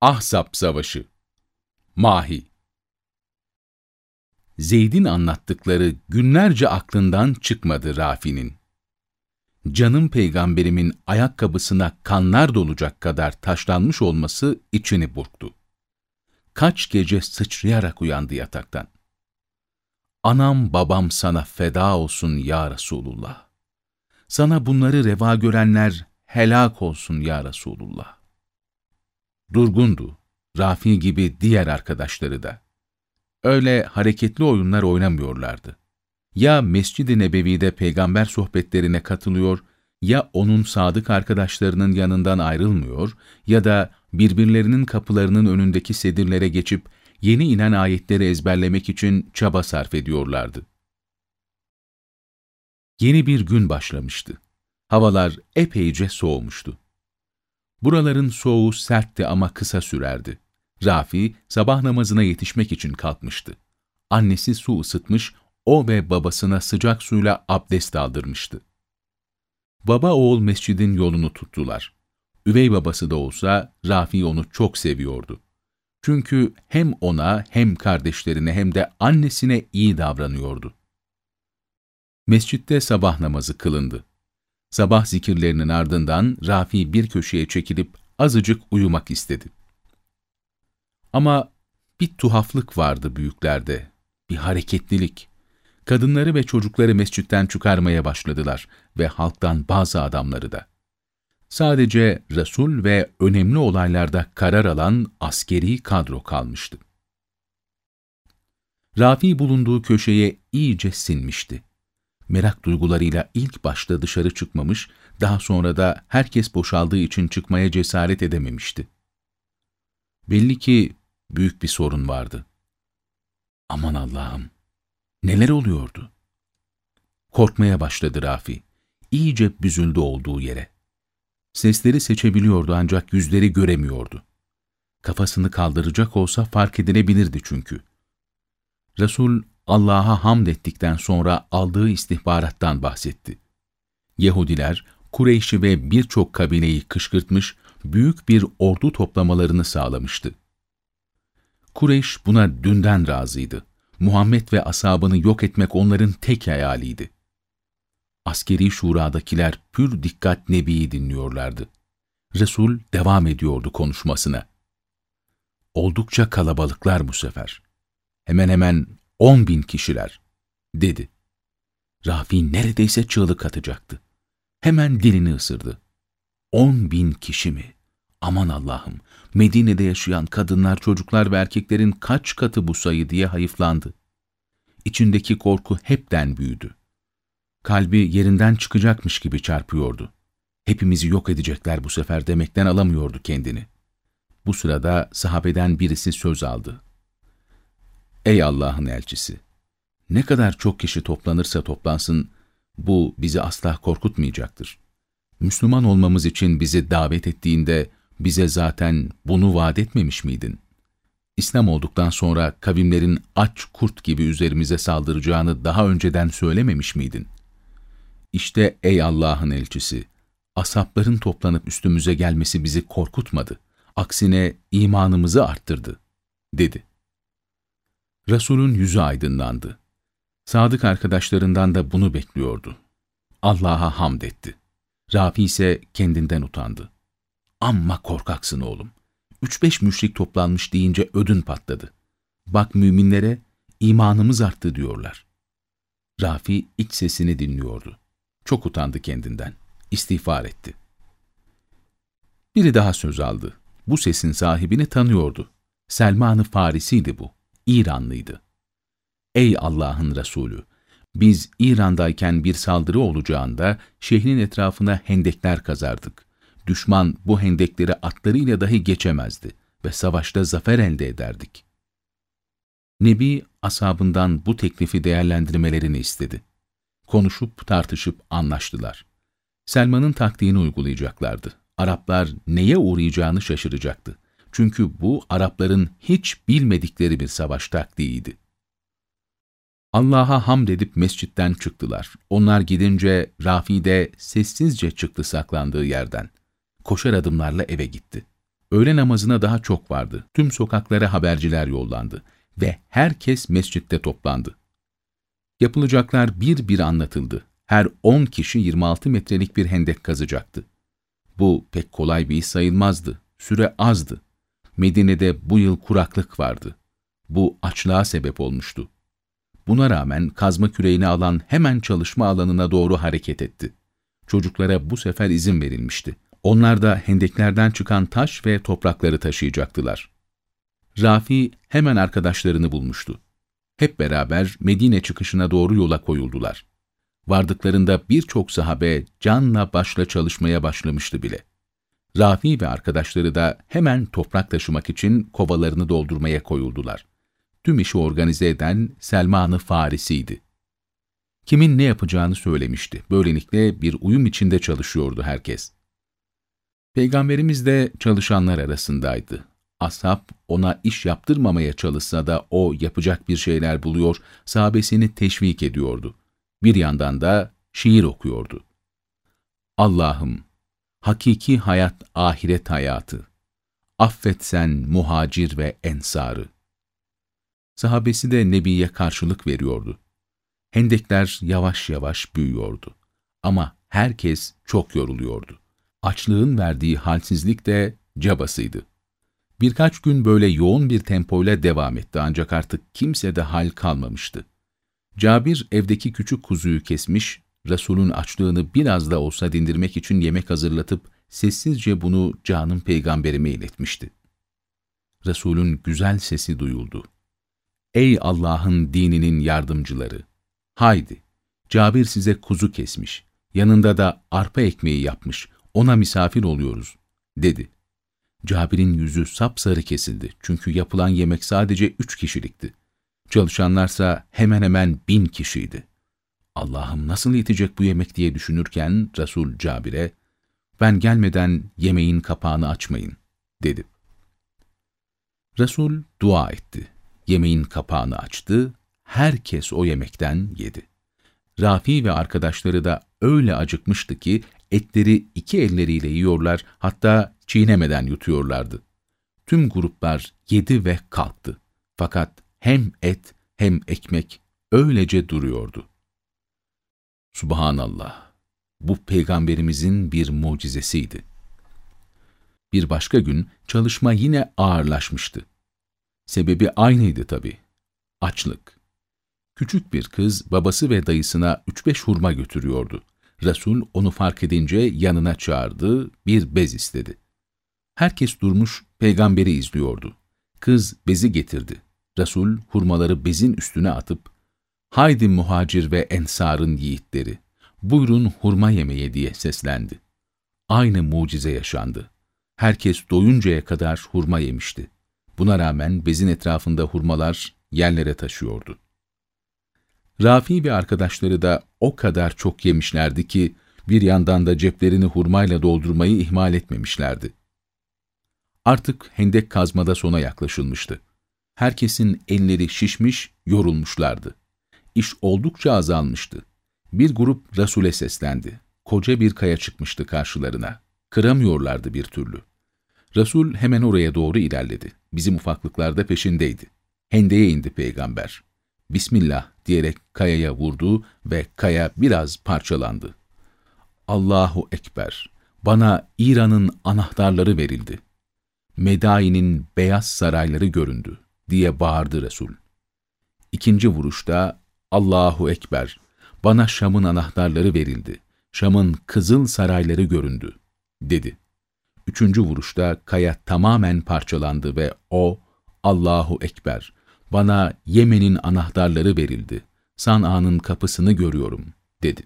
Ahzab Savaşı Mahi Zeyd'in anlattıkları günlerce aklından çıkmadı Rafi'nin. Canım peygamberimin ayakkabısına kanlar dolacak kadar taşlanmış olması içini burktu. Kaç gece sıçrayarak uyandı yataktan. Anam babam sana feda olsun ya Resulullah. Sana bunları reva görenler helak olsun ya Resulullah. Durgundu, Rafi gibi diğer arkadaşları da. Öyle hareketli oyunlar oynamıyorlardı. Ya Mescid-i Nebevi'de peygamber sohbetlerine katılıyor, ya onun sadık arkadaşlarının yanından ayrılmıyor ya da birbirlerinin kapılarının önündeki sedirlere geçip yeni inen ayetleri ezberlemek için çaba sarf ediyorlardı. Yeni bir gün başlamıştı. Havalar epeyce soğumuştu. Buraların soğuğu sertti ama kısa sürerdi. Rafi sabah namazına yetişmek için kalkmıştı. Annesi su ısıtmış, o ve babasına sıcak suyla abdest aldırmıştı. Baba oğul mescidin yolunu tuttular. Üvey babası da olsa Rafi onu çok seviyordu. Çünkü hem ona hem kardeşlerine hem de annesine iyi davranıyordu. Mescitte sabah namazı kılındı. Sabah zikirlerinin ardından Rafi bir köşeye çekilip azıcık uyumak istedi. Ama bir tuhaflık vardı büyüklerde, bir hareketlilik. Kadınları ve çocukları mescitten çıkarmaya başladılar ve halktan bazı adamları da. Sadece Resul ve önemli olaylarda karar alan askeri kadro kalmıştı. Rafi bulunduğu köşeye iyice sinmişti. Merak duygularıyla ilk başta dışarı çıkmamış, daha sonra da herkes boşaldığı için çıkmaya cesaret edememişti. Belli ki büyük bir sorun vardı. Aman Allah'ım! Neler oluyordu? Korkmaya başladı Rafi. İyice büzüldü olduğu yere. Sesleri seçebiliyordu ancak yüzleri göremiyordu. Kafasını kaldıracak olsa fark edilebilirdi çünkü. Resul Allah'a hamd ettikten sonra aldığı istihbarattan bahsetti. Yahudiler, Kureyş'i ve birçok kabileyi kışkırtmış, büyük bir ordu toplamalarını sağlamıştı. Kureyş buna dünden razıydı. Muhammed ve asabını yok etmek onların tek hayaliydi. Askeri şuradakiler pür dikkat Nebi'yi dinliyorlardı. Resul devam ediyordu konuşmasına. Oldukça kalabalıklar bu sefer. Hemen hemen on bin kişiler, dedi. Rafi neredeyse çığlık atacaktı. Hemen dilini ısırdı. On bin kişi mi? Aman Allah'ım, Medine'de yaşayan kadınlar, çocuklar ve erkeklerin kaç katı bu sayı diye hayıflandı. İçindeki korku hepten büyüdü. Kalbi yerinden çıkacakmış gibi çarpıyordu. Hepimizi yok edecekler bu sefer demekten alamıyordu kendini. Bu sırada sahabeden birisi söz aldı. Ey Allah'ın elçisi! Ne kadar çok kişi toplanırsa toplansın, bu bizi asla korkutmayacaktır. Müslüman olmamız için bizi davet ettiğinde bize zaten bunu vaat etmemiş miydin? İslam olduktan sonra kavimlerin aç kurt gibi üzerimize saldıracağını daha önceden söylememiş miydin? İşte ey Allah'ın elçisi, asapların toplanıp üstümüze gelmesi bizi korkutmadı. Aksine imanımızı arttırdı, dedi. Resul'ün yüzü aydınlandı. Sadık arkadaşlarından da bunu bekliyordu. Allah'a hamd etti. Rafi ise kendinden utandı. Amma korkaksın oğlum. Üç beş müşrik toplanmış deyince ödün patladı. Bak müminlere imanımız arttı diyorlar. Rafi iç sesini dinliyordu. Çok utandı kendinden. İstiğfar etti. Biri daha söz aldı. Bu sesin sahibini tanıyordu. Selman-ı Farisi'ydi bu. İranlıydı. Ey Allah'ın Resulü! Biz İran'dayken bir saldırı olacağında şehrin etrafına hendekler kazardık. Düşman bu hendekleri atlarıyla dahi geçemezdi ve savaşta zafer elde ederdik. Nebi asabından bu teklifi değerlendirmelerini istedi. Konuşup tartışıp anlaştılar. Selman'ın taktiğini uygulayacaklardı. Araplar neye uğrayacağını şaşıracaktı. Çünkü bu Arapların hiç bilmedikleri bir savaş taktiğiydi. Allah'a hamd edip mescitten çıktılar. Onlar gidince Rafi de sessizce çıktı saklandığı yerden. Koşar adımlarla eve gitti. Öğle namazına daha çok vardı. Tüm sokaklara haberciler yollandı ve herkes mescitte toplandı. Yapılacaklar bir bir anlatıldı. Her 10 kişi 26 metrelik bir hendek kazacaktı. Bu pek kolay bir iş sayılmazdı. Süre azdı. Medine'de bu yıl kuraklık vardı. Bu açlığa sebep olmuştu. Buna rağmen kazma küreğini alan hemen çalışma alanına doğru hareket etti. Çocuklara bu sefer izin verilmişti. Onlar da hendeklerden çıkan taş ve toprakları taşıyacaktılar. Rafi hemen arkadaşlarını bulmuştu. Hep beraber Medine çıkışına doğru yola koyuldular. Vardıklarında birçok sahabe canla başla çalışmaya başlamıştı bile. Rafi ve arkadaşları da hemen toprak taşımak için kovalarını doldurmaya koyuldular. Tüm işi organize eden Selman-ı Farisi'ydi. Kimin ne yapacağını söylemişti. Böylelikle bir uyum içinde çalışıyordu herkes. Peygamberimiz de çalışanlar arasındaydı. Ashab ona iş yaptırmamaya çalışsa da o yapacak bir şeyler buluyor, sahabesini teşvik ediyordu. Bir yandan da şiir okuyordu. Allah'ım, hakiki hayat ahiret hayatı. Affet sen muhacir ve ensarı. Sahabesi de Nebi'ye karşılık veriyordu. Hendekler yavaş yavaş büyüyordu. Ama herkes çok yoruluyordu. Açlığın verdiği halsizlik de cabasıydı. Birkaç gün böyle yoğun bir tempoyla devam etti ancak artık kimse de hal kalmamıştı. Cabir evdeki küçük kuzuyu kesmiş, Resul'ün açlığını biraz da olsa dindirmek için yemek hazırlatıp sessizce bunu canım peygamberime iletmişti. Resul'ün güzel sesi duyuldu. Ey Allah'ın dininin yardımcıları! Haydi, Cabir size kuzu kesmiş, yanında da arpa ekmeği yapmış, ona misafir oluyoruz, dedi. Cabir'in yüzü sapsarı kesildi çünkü yapılan yemek sadece üç kişilikti. Çalışanlarsa hemen hemen bin kişiydi. Allah'ım nasıl yetecek bu yemek diye düşünürken Resul Cabir'e, ben gelmeden yemeğin kapağını açmayın, dedi. Resul dua etti. Yemeğin kapağını açtı, herkes o yemekten yedi. Rafi ve arkadaşları da öyle acıkmıştı ki etleri iki elleriyle yiyorlar, hatta çiğnemeden yutuyorlardı. Tüm gruplar yedi ve kalktı. Fakat hem et hem ekmek öylece duruyordu. Subhanallah, bu peygamberimizin bir mucizesiydi. Bir başka gün çalışma yine ağırlaşmıştı. Sebebi aynıydı tabii. Açlık. Küçük bir kız babası ve dayısına üç beş hurma götürüyordu. Resul onu fark edince yanına çağırdı, bir bez istedi. Herkes durmuş peygamberi izliyordu. Kız bezi getirdi. Resul hurmaları bezin üstüne atıp, ''Haydi muhacir ve ensarın yiğitleri, buyurun hurma yemeye.'' diye seslendi. Aynı mucize yaşandı. Herkes doyuncaya kadar hurma yemişti. Buna rağmen bezin etrafında hurmalar yerlere taşıyordu. Rafi ve arkadaşları da o kadar çok yemişlerdi ki, bir yandan da ceplerini hurmayla doldurmayı ihmal etmemişlerdi. Artık hendek kazmada sona yaklaşılmıştı. Herkesin elleri şişmiş, yorulmuşlardı. İş oldukça azalmıştı. Bir grup Resul'e seslendi. Koca bir kaya çıkmıştı karşılarına. Kıramıyorlardı bir türlü. Resul hemen oraya doğru ilerledi. Bizim ufaklıklarda peşindeydi. Hendeye indi peygamber. Bismillah diyerek kayaya vurdu ve kaya biraz parçalandı. Allahu Ekber, bana İran'ın anahtarları verildi. Medai'nin beyaz sarayları göründü diye bağırdı Resul. İkinci vuruşta Allahu Ekber, bana Şam'ın anahtarları verildi. Şam'ın kızıl sarayları göründü, dedi. Üçüncü vuruşta kaya tamamen parçalandı ve o, Allahu Ekber, bana Yemen'in anahtarları verildi. San'a'nın kapısını görüyorum, dedi.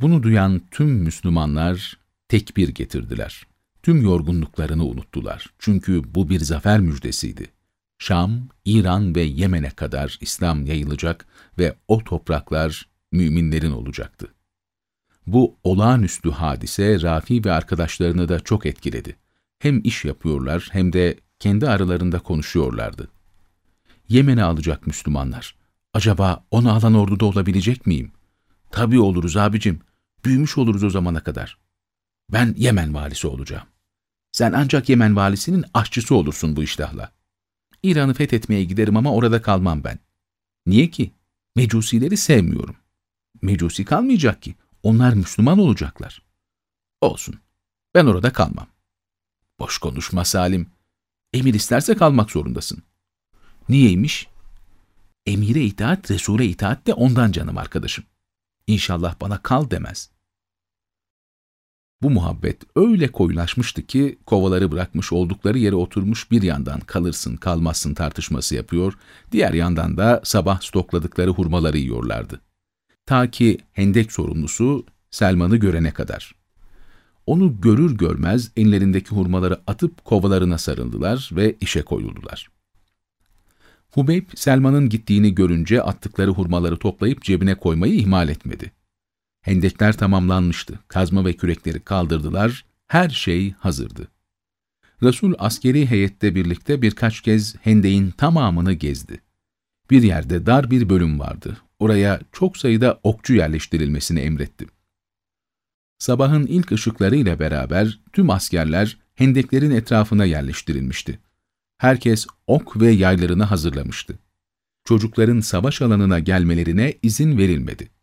Bunu duyan tüm Müslümanlar tekbir getirdiler. Tüm yorgunluklarını unuttular. Çünkü bu bir zafer müjdesiydi. Şam, İran ve Yemen'e kadar İslam yayılacak ve o topraklar müminlerin olacaktı. Bu olağanüstü hadise Rafi ve arkadaşlarını da çok etkiledi. Hem iş yapıyorlar hem de kendi aralarında konuşuyorlardı. Yemen'i alacak Müslümanlar. Acaba onu alan orduda olabilecek miyim? Tabii oluruz abicim. Büyümüş oluruz o zamana kadar. Ben Yemen valisi olacağım. Sen ancak Yemen valisinin aşçısı olursun bu iştahla. İran'ı fethetmeye giderim ama orada kalmam ben. Niye ki? Mecusileri sevmiyorum. Mecusi kalmayacak ki. Onlar Müslüman olacaklar. Olsun. Ben orada kalmam. Boş konuşma Salim. Emir isterse kalmak zorundasın. Niyeymiş? Emire itaat, Resul'e itaat de ondan canım arkadaşım. İnşallah bana kal demez. Bu muhabbet öyle koyulaşmıştı ki kovaları bırakmış oldukları yere oturmuş bir yandan kalırsın kalmazsın tartışması yapıyor, diğer yandan da sabah stokladıkları hurmaları yiyorlardı. Ta ki hendek sorumlusu Selman'ı görene kadar. Onu görür görmez ellerindeki hurmaları atıp kovalarına sarıldılar ve işe koyuldular. Hubeyb, Selman'ın gittiğini görünce attıkları hurmaları toplayıp cebine koymayı ihmal etmedi. Hendekler tamamlanmıştı. Kazma ve kürekleri kaldırdılar. Her şey hazırdı. Resul askeri heyette birlikte birkaç kez hendeğin tamamını gezdi. Bir yerde dar bir bölüm vardı. Oraya çok sayıda okçu yerleştirilmesini emretti. Sabahın ilk ışıklarıyla beraber tüm askerler hendeklerin etrafına yerleştirilmişti. Herkes ok ve yaylarını hazırlamıştı. Çocukların savaş alanına gelmelerine izin verilmedi.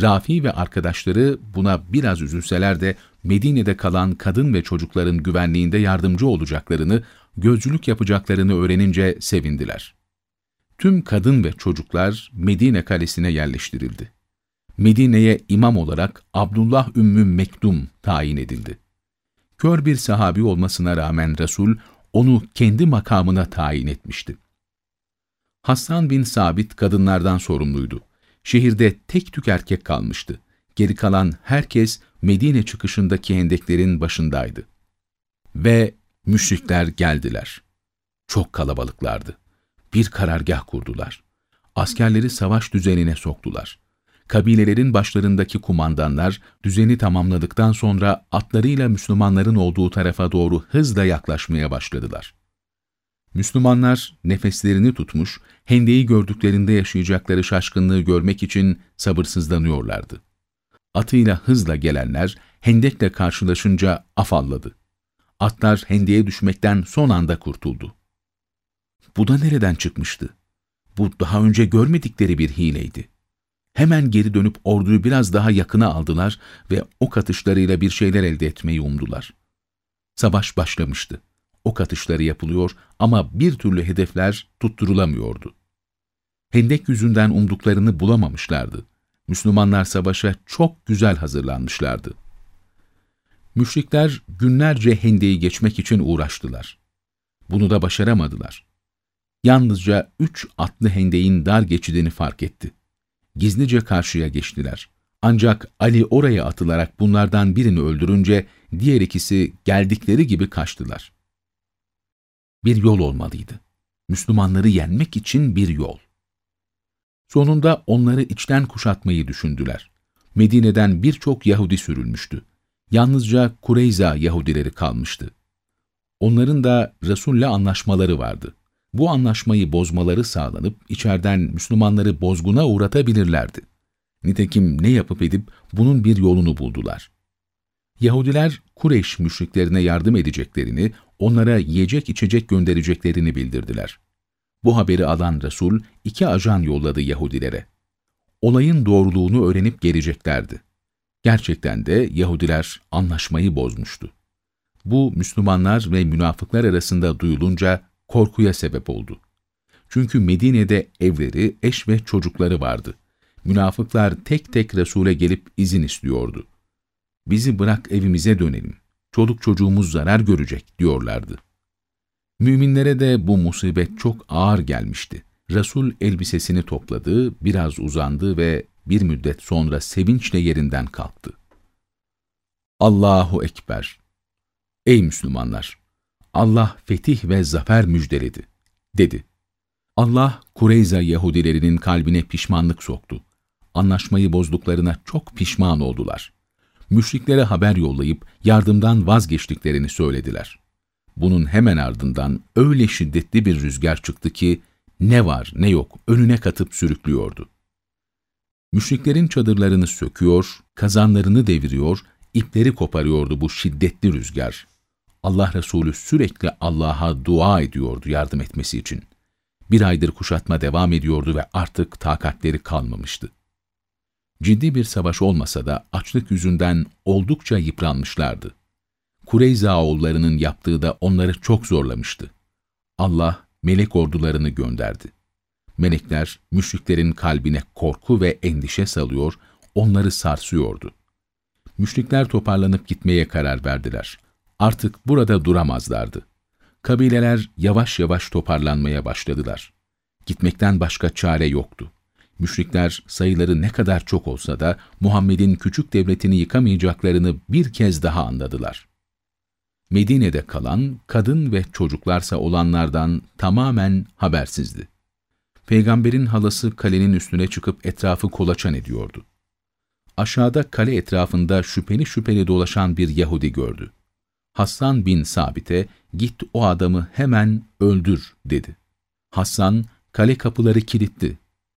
Rafi ve arkadaşları buna biraz üzülseler de Medine'de kalan kadın ve çocukların güvenliğinde yardımcı olacaklarını, gözcülük yapacaklarını öğrenince sevindiler. Tüm kadın ve çocuklar Medine kalesine yerleştirildi. Medine'ye imam olarak Abdullah Ümmü Mektum tayin edildi. Kör bir sahabi olmasına rağmen Resul, onu kendi makamına tayin etmişti. Hassan bin Sabit kadınlardan sorumluydu. Şehirde tek tük erkek kalmıştı. Geri kalan herkes Medine çıkışındaki hendeklerin başındaydı. Ve müşrikler geldiler. Çok kalabalıklardı. Bir karargah kurdular. Askerleri savaş düzenine soktular. Kabilelerin başlarındaki kumandanlar düzeni tamamladıktan sonra atlarıyla Müslümanların olduğu tarafa doğru hızla yaklaşmaya başladılar. Müslümanlar nefeslerini tutmuş, hendeyi gördüklerinde yaşayacakları şaşkınlığı görmek için sabırsızlanıyorlardı. Atıyla hızla gelenler hendekle karşılaşınca afalladı. Atlar hendeye düşmekten son anda kurtuldu. Bu da nereden çıkmıştı? Bu daha önce görmedikleri bir hileydi. Hemen geri dönüp orduyu biraz daha yakına aldılar ve ok atışlarıyla bir şeyler elde etmeyi umdular. Savaş başlamıştı ok atışları yapılıyor ama bir türlü hedefler tutturulamıyordu. Hendek yüzünden umduklarını bulamamışlardı. Müslümanlar savaşa çok güzel hazırlanmışlardı. Müşrikler günlerce hendeyi geçmek için uğraştılar. Bunu da başaramadılar. Yalnızca üç atlı hendeyin dar geçidini fark etti. Gizlice karşıya geçtiler. Ancak Ali oraya atılarak bunlardan birini öldürünce diğer ikisi geldikleri gibi kaçtılar bir yol olmalıydı. Müslümanları yenmek için bir yol. Sonunda onları içten kuşatmayı düşündüler. Medine'den birçok Yahudi sürülmüştü. Yalnızca Kureyza Yahudileri kalmıştı. Onların da Resul'le anlaşmaları vardı. Bu anlaşmayı bozmaları sağlanıp içeriden Müslümanları bozguna uğratabilirlerdi. Nitekim ne yapıp edip bunun bir yolunu buldular. Yahudiler Kureyş müşriklerine yardım edeceklerini, onlara yiyecek içecek göndereceklerini bildirdiler. Bu haberi alan Resul iki ajan yolladı Yahudilere. Olayın doğruluğunu öğrenip geleceklerdi. Gerçekten de Yahudiler anlaşmayı bozmuştu. Bu Müslümanlar ve münafıklar arasında duyulunca korkuya sebep oldu. Çünkü Medine'de evleri, eş ve çocukları vardı. Münafıklar tek tek Resul'e gelip izin istiyordu. Bizi bırak evimize dönelim çoluk çocuğumuz zarar görecek diyorlardı. Müminlere de bu musibet çok ağır gelmişti. Resul elbisesini topladı, biraz uzandı ve bir müddet sonra sevinçle yerinden kalktı. Allahu Ekber! Ey Müslümanlar! Allah fetih ve zafer müjdeledi, dedi. Allah, Kureyza Yahudilerinin kalbine pişmanlık soktu. Anlaşmayı bozduklarına çok pişman oldular müşriklere haber yollayıp yardımdan vazgeçtiklerini söylediler. Bunun hemen ardından öyle şiddetli bir rüzgar çıktı ki ne var ne yok önüne katıp sürüklüyordu. Müşriklerin çadırlarını söküyor, kazanlarını deviriyor, ipleri koparıyordu bu şiddetli rüzgar. Allah Resulü sürekli Allah'a dua ediyordu yardım etmesi için. Bir aydır kuşatma devam ediyordu ve artık takatleri kalmamıştı. Ciddi bir savaş olmasa da açlık yüzünden oldukça yıpranmışlardı. Kureyza oğullarının yaptığı da onları çok zorlamıştı. Allah melek ordularını gönderdi. Melekler müşriklerin kalbine korku ve endişe salıyor, onları sarsıyordu. Müşrikler toparlanıp gitmeye karar verdiler. Artık burada duramazlardı. Kabileler yavaş yavaş toparlanmaya başladılar. Gitmekten başka çare yoktu. Müşrikler sayıları ne kadar çok olsa da Muhammed'in küçük devletini yıkamayacaklarını bir kez daha anladılar. Medine'de kalan kadın ve çocuklarsa olanlardan tamamen habersizdi. Peygamberin halası kalenin üstüne çıkıp etrafı kolaçan ediyordu. Aşağıda kale etrafında şüpheli şüpheli dolaşan bir Yahudi gördü. Hassan bin Sabit'e git o adamı hemen öldür dedi. Hassan kale kapıları kilitli.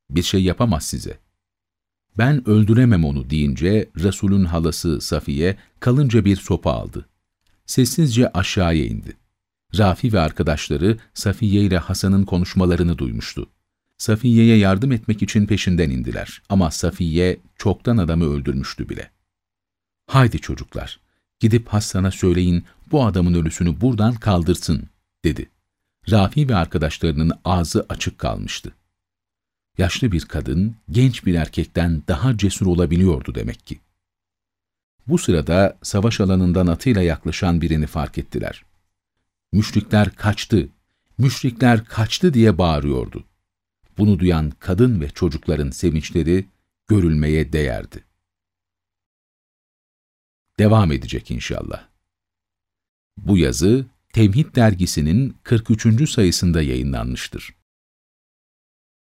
Bir şey yapamaz size. Ben öldüremem onu deyince Resul'ün halası Safiye kalınca bir sopa aldı. Sessizce aşağıya indi. Rafi ve arkadaşları Safiye ile Hasan'ın konuşmalarını duymuştu. Safiye'ye yardım etmek için peşinden indiler ama Safiye çoktan adamı öldürmüştü bile. Haydi çocuklar, gidip Hasan'a söyleyin bu adamın ölüsünü buradan kaldırsın, dedi. Rafi ve arkadaşlarının ağzı açık kalmıştı. Yaşlı bir kadın, genç bir erkekten daha cesur olabiliyordu demek ki. Bu sırada savaş alanından atıyla yaklaşan birini fark ettiler. Müşrikler kaçtı, müşrikler kaçtı diye bağırıyordu. Bunu duyan kadın ve çocukların sevinçleri görülmeye değerdi. Devam edecek inşallah. Bu yazı Tevhid dergisinin 43. sayısında yayınlanmıştır.